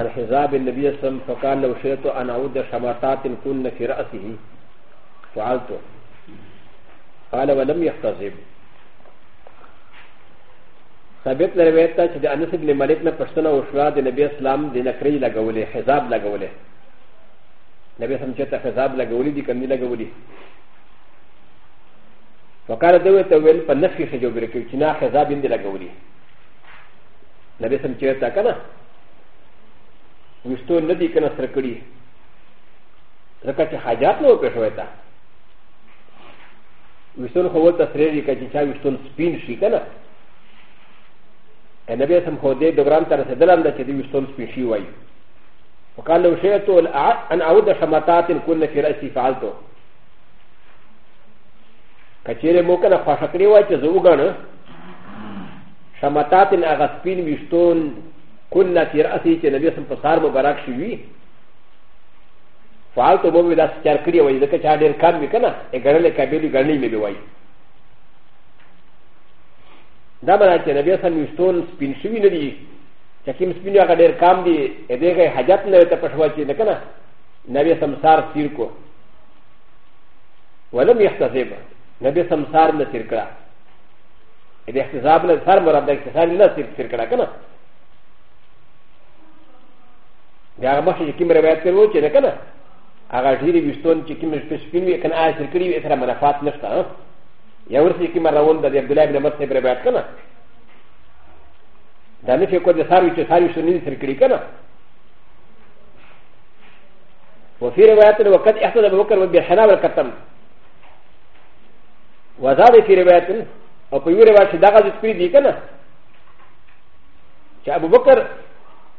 عن حزاب النبي صلى الله عليه وسلم فقال لو شئت أن أعود شمرتات كن في رأسه فعلته قال ولم يحتزب ثابت روایت ته چې د انس بن مالک نه پښتنه وشوه د نبی اسلام د نکرې لګولې حزاب لګولې نبی سم چې ته حزاب لګولې دي کمی لګولې وقاله دوی ته ویل په نفي خجو برکې چې نه حزاب یې لګولې نبی سم چې ته کنه وشتو ندی کنه سره کړي ځکه چې حاجات نه وپېښ وای تا وشتون خو ولته سره دي که چې چا وشتون سپین شي که نه نبی اسم خو دې دوران ته رسېدل هم ده چې دې وشتون سپین شي وایي وقال لو شئت ان اعود شمطات كن في راسي فعلته كثير ممكن افاشكري وجه زوغان شمطات اغسبين وشتون كنا في رأسه چې نبي سم په سار مبارک شوي فعال ته به داسې چار کړی وایي ځکه چا ډېر کار مې که نه ګړلې کابلې ګړنۍ مې وایي دا به چې نبی سم یوستون سپین شوي نه دي چې کوم سپین هغه ډېر کام دي دغه حاجت نه ته پښوا چې نه که نه نبی سم سار سیر کو ولم يحتسب نبي سم سار نه سیر کړه د احتساب نه سر مراد د احتساب نه سیر کړه که نه بیا هغه مخکې چې کوم روایت کړی و چې نه که نه هغه ډېرې ویشتون چې کوم سپین وي که نه اجر کړي وي سره منافات نشته یا ورسې کوم روان د عبدالله بن عمر صاحب روایت که نه دا نه چې کو د ساروي چې ساروي شو نه دي سره کړي که نه وفي روايات وقد احسن ابو بكر وبالحنا والكتم وزاد في روايات او في روايات دغه ذکر دي کنه چې ابو بکر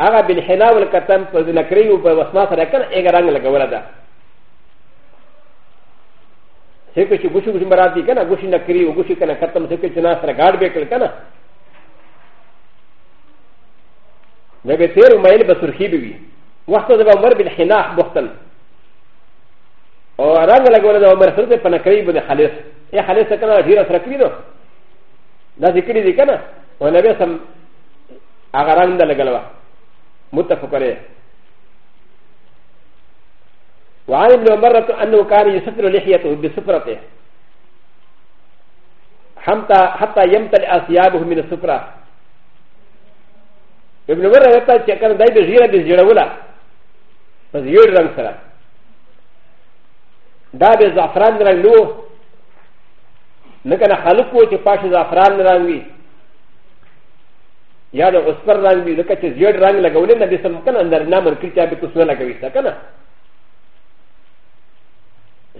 هغه بل حلاول کتم په لکړی او په وسما سره کنه یې رنگ لګول دا څه چې ګوشي ګوشي مراد دي کنه ګوشي نکړی او ګوشي کنه کتم څه چې نا سره گاډ بیکل کنه نه به تیر مایل به سرخی بي وي وخت د عمر بن حناح بختل او رنگ لګول دا عمر سره په نکړی باندې خالص یې خالص کنه ډیر سره کړی نو دا ذکر دي کنه او نبی سم هغه رنگ لګلوه متفق عليه وعن ابن عمر انه كان يستر لحيته بسفرته حتى يمتلئ ثيابه من السفره ابن عمر رتا چې کله دای د زیره د زیړوله په زیړ رنگ سره دا د زعفران رنگ نو لکه نه خلق وو چې پاشه زعفران رنگ وي やだ、おすらんび、ロケチ、ジョーラン、ラゴリン、で、その、かん、な、な、クリティア、ビクス、な、か、ビス、かな。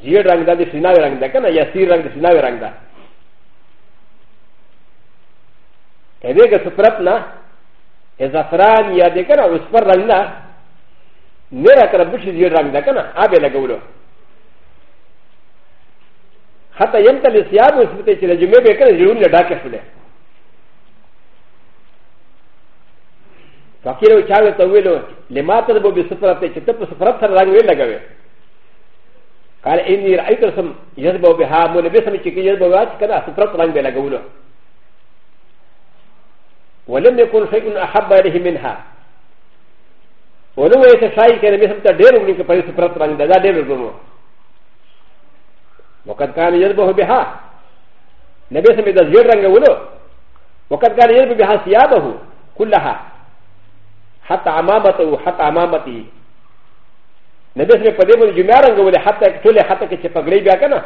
ジョーラン、だ、で、シナーラン、だ、かな、や、シーラン、で、シナーラン、だ。エレガスプラプナ、エザフラン、や、で、かな、おすらんだ。ネラからブシジョーラン、だ、かな、アベラゴロ。ハタヤンタリスヤブス、ジメベーカー、ジュン、ダーケフレ。فقير و چاوي تويلو لما تربو بسفرات تشتب سفرات سرعان ويلغاوي قال اني رايت سم يزبو بها ملبسم شكي يزبو بها كذا سفرات سرعان ويلغاولو ولم يكن شيء احب اليه منها ولو يتشاي كان بسم تدير منك فهي سفرات سرعان دا دير الظنو وقد كان يزبو بها نبسم اذا زير رنغاولو وقد كان يزبو بها ثيابه كلها حتى امامته حتى امامته ندس میں پدے بول جمعہ رنگ بولے حتى چولے حتى کے چپک لے بیا کنا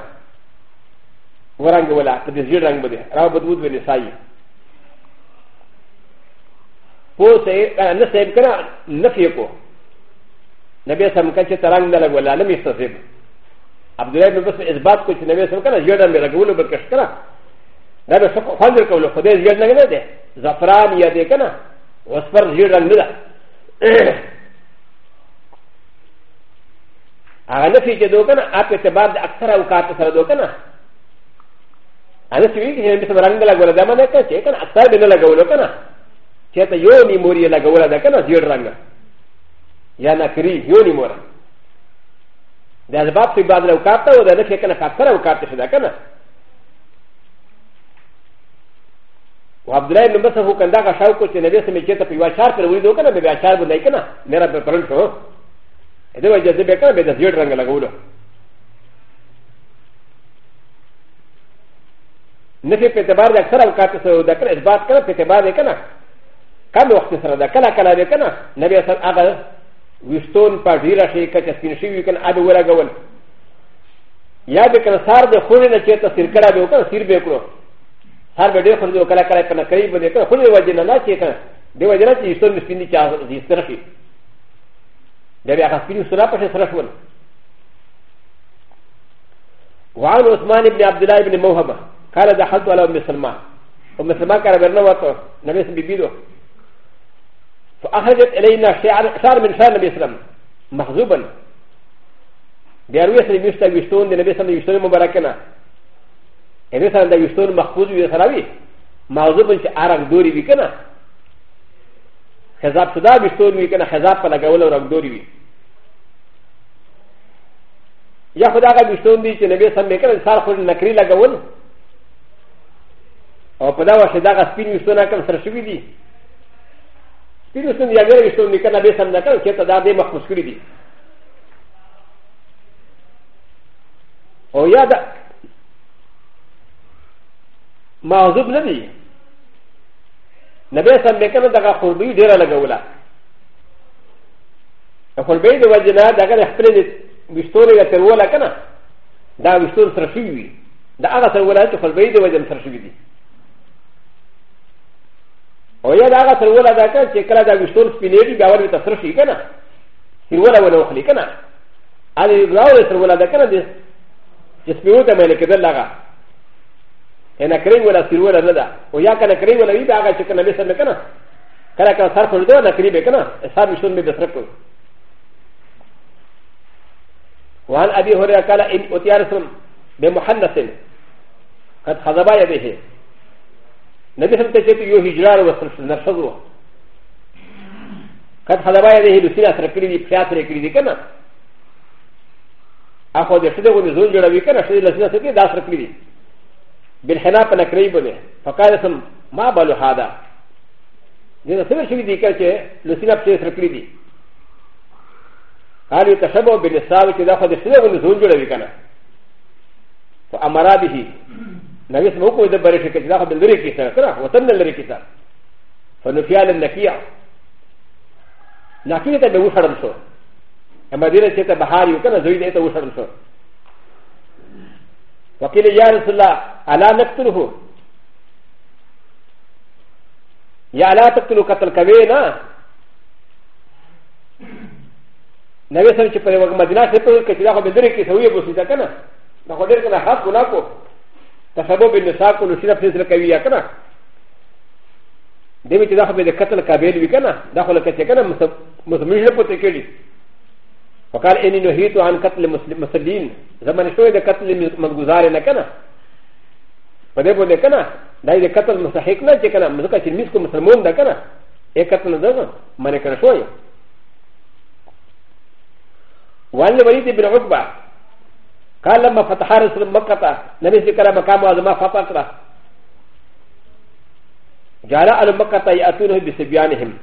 وہ رنگ بولا پدے زیر رنگ بولے راو بدبود میں نسائی وہ سے نہ سیب کنا نفی کو نبی سم کچے ترنگ نہ لگولا لم يستسب عبداللہ بن بس اثبات کو نبی سم کنا زیر رنگ لگولو برکش کنا نبی سم خوندر کولو خدای زیر رنگ نہ دے زعفران یا دے کنا وسپر زیر رنگ نہ アナフィジェドガナ、アペテバーでアクタラウカータサラドガナ。アナフィジェドガナ、ランガラダマネカ、チェカナ、アタラベラガウロガナ。チェタヨニモリラガウラダガナ、ジュランガ。ヤナクリ、ヨニモラ。で、アルバプリバーでアウカータウダネカナ、アタラウカータシダガナ。عبد الله بن مسعود كان داغا شاوكو چې نبی سمې چې ته په واچار پر وېدو کنه به واچار بنای کنه میرا په پرن شو اته وجه دې به کنه به د زیړ رنگ لګولو نفي په اعتبار د اکثر اوقات سره د کړه اثبات کړه په اعتبار کنه کله وخت سره دا کله کله به کنه نبی سره هغه وستون په ډیره شي کچ سپین شي وکن اده ورګول یا به کنه سار د خوري نه چې ته سر کړه به وکړه سر به کړو هر به ډېر خوند و کله کله په نکري باندې کله خوند وجه نه ناشي کنه دی وجه نه چې ایستون مسپین دي چې ایستره شي دا بیا هغه سپین سره پښه سره شول وعن عثمان بن عبد الله بن موهبه قال دخلت على ام سلمى ام سلمى قال برنا وقت نبي سلمى بيدو فاخرجت الينا شعر من شعر النبي سلمى مخزوبا بيروي سلمى يشتغل يشتون النبي سلمى يشتغل مباركنا ا ل ا س ا ن د ي ش ت و ن مخبوز و ي س ر ا و ي موضوع بن ش ا ر ق دوري بي كنا خزاب صدا ب ي ش ت و ن بي كنا خزاب فلا قول و رق دوري بي يا خدا غا ب ي ش ت و ن دي ش نبي سمي كنا سار خل نكري لا قول او پدا و شدا غا سپين يشتونا كم سرشوي دي سپين يشتون يا غير يشتون بي كنا بي سم نكري كتا دا دي مخبوز كري دي او يا دا معذوب نه دی نبی سم میکنه دغه خوربی ډیره لګوله خوربی د وجه نه دغه خپل وشتورې تر وله که نه دا وشتور سره شوي وي د هغه سره وله چې خوربی د وجه سره شوي دي او یا د هغه سره وله دا که چې کله دا وشتور سپینېږي بیا ور ته سره شي که نه سیروله ونه وخلي که نه هغه د سره وله ده که نه چې سپیو ته میله کېدل هغه انا كريم ولا سير ولا ندى ويا كان كريم ولا يبقى عشان كان لسه مكانه كان كان صار كل ده انا كريم مكانه صار مش سمي بسرقه وعن ابي هريره قال ان اتي رسول بمحنث قد خذب يديه نبي سمت شيء يو هجران وسلسل نفسه قد خذب يديه لسيرة سرقري دي فيات ركري دي كنا اخو دي شده ونزول جوڑا بي كنا شده لسيرة سرقري دا سرقري دي بالخلاف انا قريب فقال سم ما بالو هذا لان سبب شوي دي كاكي لسنا بشيس ركلي دي قالوا تشبه بالنساء كذا خد السنه ونزول جوله كان فامر به نبي سمو كو دبر شي كذا خد لري كي سنه وتن لري كي سنه فنفيال النكيع نكيع ته به وشرم شو اما دې چې ته بهاري وکړه زوی دې ته وشرم شو وکیل یا رسول الله الا نقتله يا لا تقتلوا قتل كبيرا نبي صلى الله عليه وسلم مدينة سيقول كتير أخو بدري كي سوية بسيطة كنا نخو دير كنا خاص كناكو تسبب النساء كنو سينا بسيطة كوية كنا دمي تداخل بده قتل كبير بي كنا داخل كتير كنا مسلمين لبوتي كيري وقال إني نهيت عن قتل مسلمين زمن شوية قتل مغزار نكنا パレボデカナ、ダイレカタムサヘクナチェカナ、ムズカチミスコムサモンダカナ、エカタナザザ、マネカナショイ。ワンレバリティブラウバー、カラマファタハラスのマカタ、ナミシカラマカマザマファパタラ、ジャラアルマカタイアトゥノビセビアニヒム。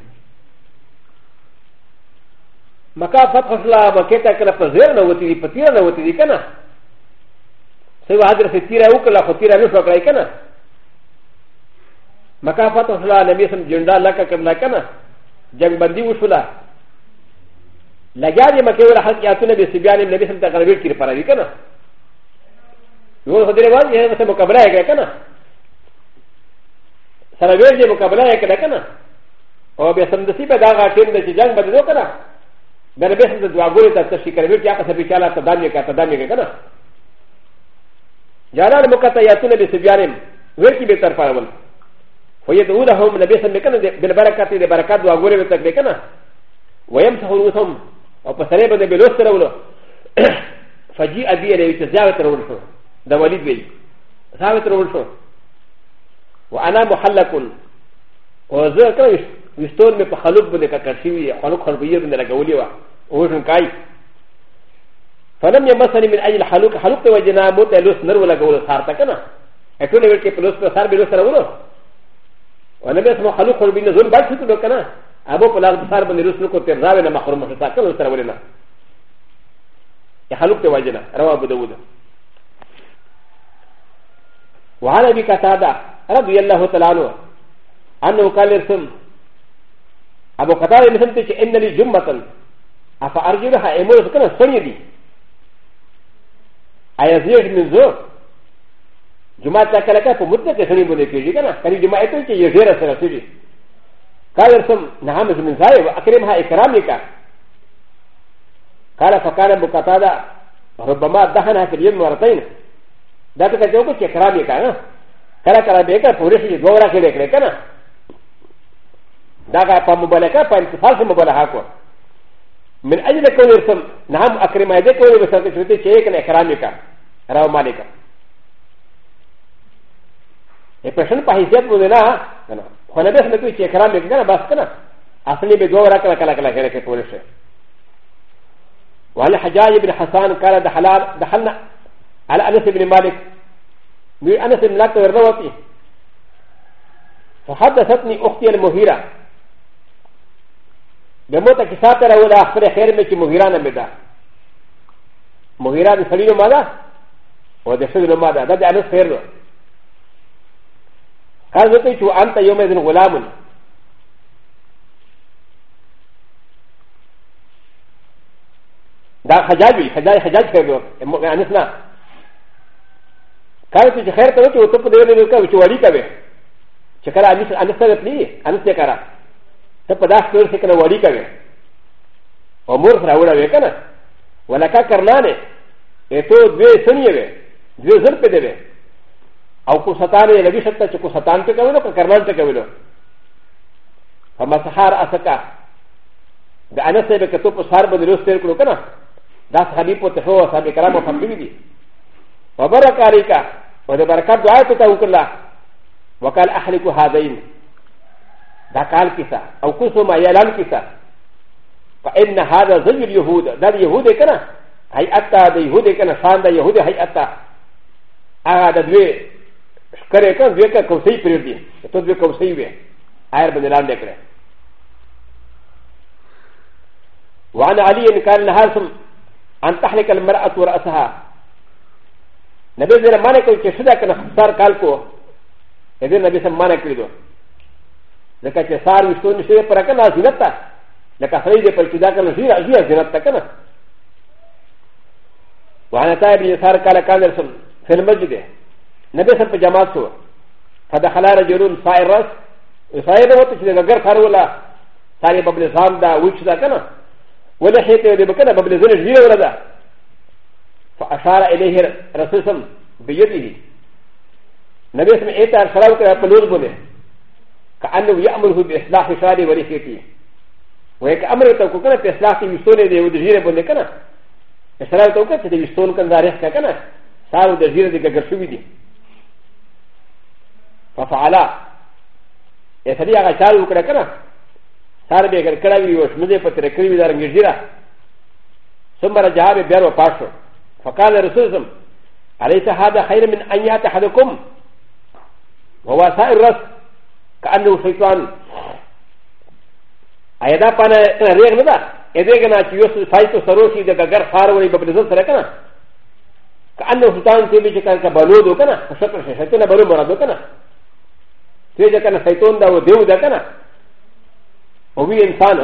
マカファタスラマケタカラパゼラナウティリパティラナウティリカナ。س و ا د ر س ت ي ر ا و ك ل ا خ ت ي ر ا ن ش و ك ر ا ي ك ن ا مكافات و ش ل ا نبي سم جندا لك ك م ل ا ك ن ا جنگ بندي و ش ل ا لجاري مكاوى ل ح ق ي ا ت ن ب ي سبيان نبي سم تغربي كير فراري كنا يقول هدر وال يهدر سم مكابلا يكرا كنا سرابير جي مكابلا يكرا كنا او بسم دسيبا داغا تيم دسي جنگ بندو كنا なべさんとドアゴリタシカルビアカサビキャラタダミカタダミカナ。جلال مكتا ياتون بسبيانهم ويركي بيتر فارول ويدعونهم نبي سمكنا بالبركة لبركات وغوري بيتر بكنا ويمسح رؤوسهم وقصري بن بلوستر ولو فجيء بي الى يتزاوت رؤوسه ده وليد بي زاوت رؤوسه وانا محلق وزر كان يستور من خلوق بن كاكاشيوي خلوق خلقيه بن لغوليوه وزن كاي فلم يمسني من اجل حلوك حلوك وجنا موت لوس نر ولا قول صار تكنا اكون يقول كيف لوس صار بلوس رولو وانا بس مو حلوك ولا بين زون بعد شنو كنا ابو فلاس صار بن لوس نكو ترزاوي لما خرم مشتا كل سر ولنا يا حلوك وجنا رواه ابو داود وعن ابي قتاده رضي الله تعالى عنه انه قال لهم ابو قتاده مثل ان لي جمعه افارجلها امور كنا سنيدي ایا زیږ من زو جمعه تا کله کله په مدته کې سړي باندې کېږي کنه کله جمعه ته چې یو ډیر سره سړي قال رسم نه هم من زای اکرمها اکرام لك قال فقال ابو قتاده ربما دهنها في اليم مرتين دا ته ته وکړي اکرام لك نه کله کله به کړه پوره شي دوه راکړي کنه دا په مبالغه په انتفاع مبالغه کوي من اجل كونهم نعم اكرمائك ولبساتك شيئا اكرامك راو مالك ا پرشن په حیثیت باندې نه کنه خو نه به کوي چې اکرام وکړي بس کنه اصلي به دوه راکړه کله کله کله کې کول شي وعلى حجاج بن حسان قال دخلنا دخلنا على انس بن مالك من انس بن مالك وروتي فحدثتني اختي المهيره でもたきさたらうらふれへめきもぎらなめだ。もぎらにさりのまだおでしゅうのまだ。だってあのせる。かずてちゅうあんたよめずのごらむ。だはじゃび、はじゃいはじゃいせる。えもがあんすな。かずてちゅうはやったのちゅうとくでよめるかうちわりかべ。ちからあんすあんすたらぴり、あんすてから。ته په داسې تور شي کنه وړي کوي او مور سره وړوي کنه ولکه کرنانې ته دوی سنې وي دوی زر په دی او کو ستانې لګي شته چې کو ستان ته کوي نو که کرنان ته کوي نو فمسحار اسکا د انس سره که ته په سار باندې لوستل کړو کنه دا صحابي په ته هو صاحب کرامو فهمي دي وبرکالیکا و د برکات دعا ته وکړه وقال احلق هذين تاكال كيسا او كسو ما يلال كيسا فان هذا زج اليهود دا اليهود كنا هي اتا دا يهود كنا شان دا يهود هي اتا اغا دا دوي شكري كان دوي كان كوسي بريدي تو دوي كوسي وي اير بدلان دكره وعن علي ان كان الهاسم ان تحلق المرأة ورأسها نبي زي ما نقول كشدا كان خسار كالكو اذا نبي سمانا كريدو لکه چې سار وشتو نشي پر کنه زینت ته لکه سړی دې پر چې دا کنه زیرا زیرا زینت ته کنه وعن عطاء بن يسار قال كان رسول في المسجد نبي سب جماعت سو فدخل رجل صائر راس صائر هو تشي غير خار ولا صائر ببل زام دا وش دا كنا ولا شيء تي بكنا ببل زين جيره ولا دا فاشار اليه رسول صلى الله عليه وسلم بيده نبي سم ايت ارسلوا كده بلوز بوله كانه يامره باصلاح شعري وريحتي ويك امر توكنا باصلاح يسوني دي ودجيره بندكنا اسراء توكنا دي يسون كان داريخ كنا صار دجيره دي كغرشوي دي ففعلا يسري اغا شال وكنا كنا صار بي اگر کڑا وی وش مزه پتر کڑی وی دار گجیرا ثم رجع به بیر و پاشو فقال رسول الله عليه هذا خير من ان ياتحدكم وهو سائر الرسل كأنه شيطان أيضا أنا ريغ ندا إذا كان يوسف سايتو سروشي إذا غير خاروري ببنزل سرقنا كأنه شيطان تيجي كان كبالودو كنا فشكر شيطان بلو مرادو كنا تيجي كان شيطان دا وديو دا كنا وهو إنسان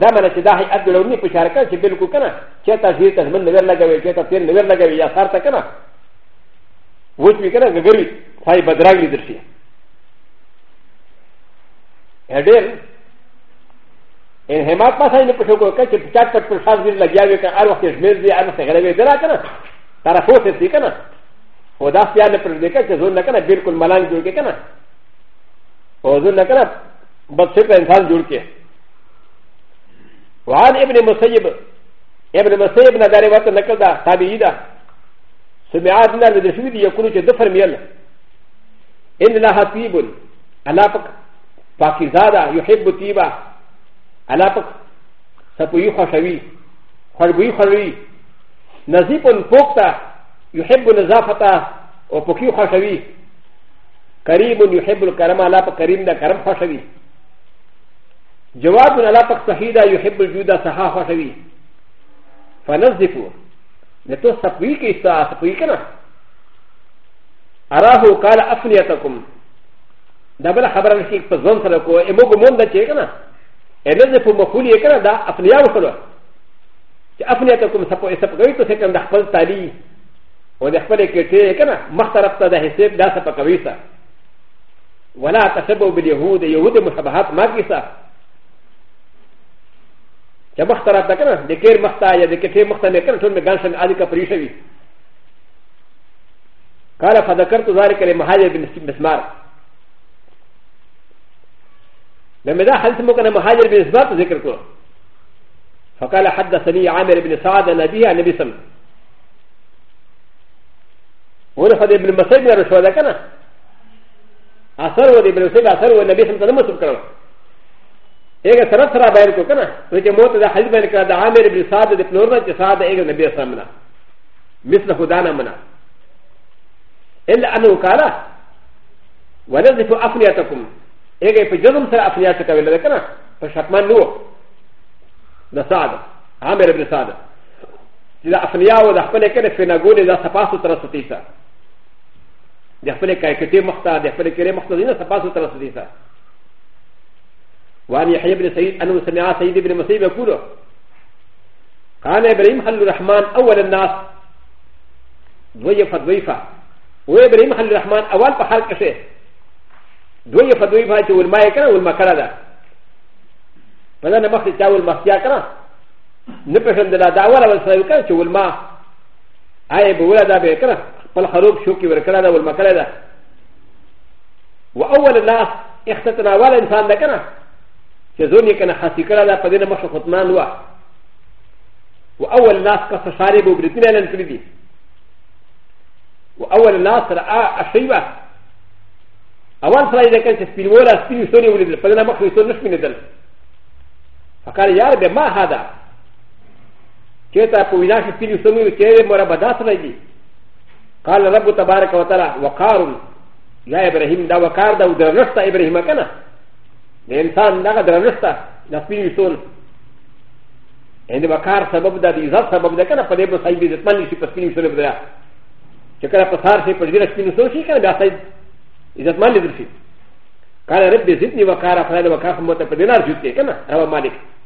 دا مانا چې دا هي عبد لوني په شارکه چې بالکل کنه چې تاسو ته من نظر لګوي چې تاسو نظر لګوي یا سارته کنه وڅ وی کنه ګګوي ځای بدراګلی درشي هدير ان هما پاسا نه پټو کو کچ پچات پټ پر خاص دین لګیا وی کار وخت زمیر دی ان څنګه غلې درا کنه تر فوس دی کنه او دا سیا نه پر دې کچ زون نه کنه بالکل ملان جوړ کې کنه او زون نه کنه بس څه انسان جوړ کې وعن ابن مسيب ابن مسيب نه داري وته نقل دا تابعي دا سمعات نه د شوی دی یو کړو چې د فرمیل ان لا حبيب الله پاک پاکیزاده یحب طیبه الله پاک سپوی خوشوي خوشبوی خوروي نظیف پوکته یحب نظافته او پوکی خوشوي کریم یحب الکرم الله پاک کریم ده کرم خوشوي جواب الله پاک صحیح ده یحب الجود صحا خوشوي فنظفو نتو سپوی کې سپوی کنه اراه قال افنیتکم ダブルハブランシープゾンサラコエモグモンダチェガナエレゼフォモフリエガナダアフリアウソラアフリアトコムサポエサポエトセカンダハルタリウデフォレケテエガナマサラフタダヘセブダサパカウィサウォラタセボビリウデヨウデムハバハマギサジャマサラタカナデケマスタイアデケテマスタネカントンメガンシャンアディカプリシャビカラファダカトザレケレマハレビンスマー لما ذا حديث ممكن مهاجر بن اسباب ذكرته فقال حدثني عامر بن سعد عن ابي عن ابي سم ونفذ ابن مسعود من الرسول كان اثر ودي ابن مسعود اثر والنبي سم تلمس بكره ايه سرت سرا بير کو كنا وجه موت ذا حديث بن كذا عامر بن سعد بن نور سعد ايه النبي صلى الله عليه وسلم مثل خدانا منا الا انه قال ونزف افنيتكم اگه پا جزم سر افنیات سکوی لده کنا پا شکمان نو دا ساد عامر ابن ساد چی دا افنیاو دا خپل کنه فنگون دا سپاسو ترسطی سا دا خپل کائکتی مختا دا خپل کری مختا دینا سپاسو ترسطی سا وعن يحيى بن سعيد انه سمع سعيد بن مسيب يقول قال ابراهيم خليل الرحمن اول الناس ضيفت ضيفه وابراهيم خليل الرحمن اول فحال كشيء دوی په دوی باندې ولما یې کړه ولما کړه ده په دا نه مخکې چا ولما کیا کړه نه پېژندل دا اول اول سره وکړه چې ولما آی به ولا دا به کړه خپل خروب شو کې ور کړه دا ولما کړه ده و اول الناس اختتنا اول انسان ده کړه چې زور یې کنه خاصی کړه دا په دې نه مخه ختمان و و اول الناس کسه شارب وبرتنه لن کړی دي و اول الناس را اشیبه اول سره یې کړه چې سپین ولا سپین شونې ولیدل په دغه مخ ویسو نشم لیدل فقال یار به ما هدا چې تا په وینا کې سپین شونې ویل چې مورا بدا سره دي قال رب تبارک وتعالى وقار یا ابراهیم دا وقار دا درنښت ابراهیم کنه د انسان دا درنښت دا سپین شون ان د وقار سبب دا د عزت سبب دا کنه په دې په صحیح عزت باندې چې سپین شونې بدلا چې کله په سار شي په دې سپین شون شي کنه دا صحیح إذا ما لدرسي قال ربي زدني وقال فلان وكاف متى بدينار جوتي كما روى مالك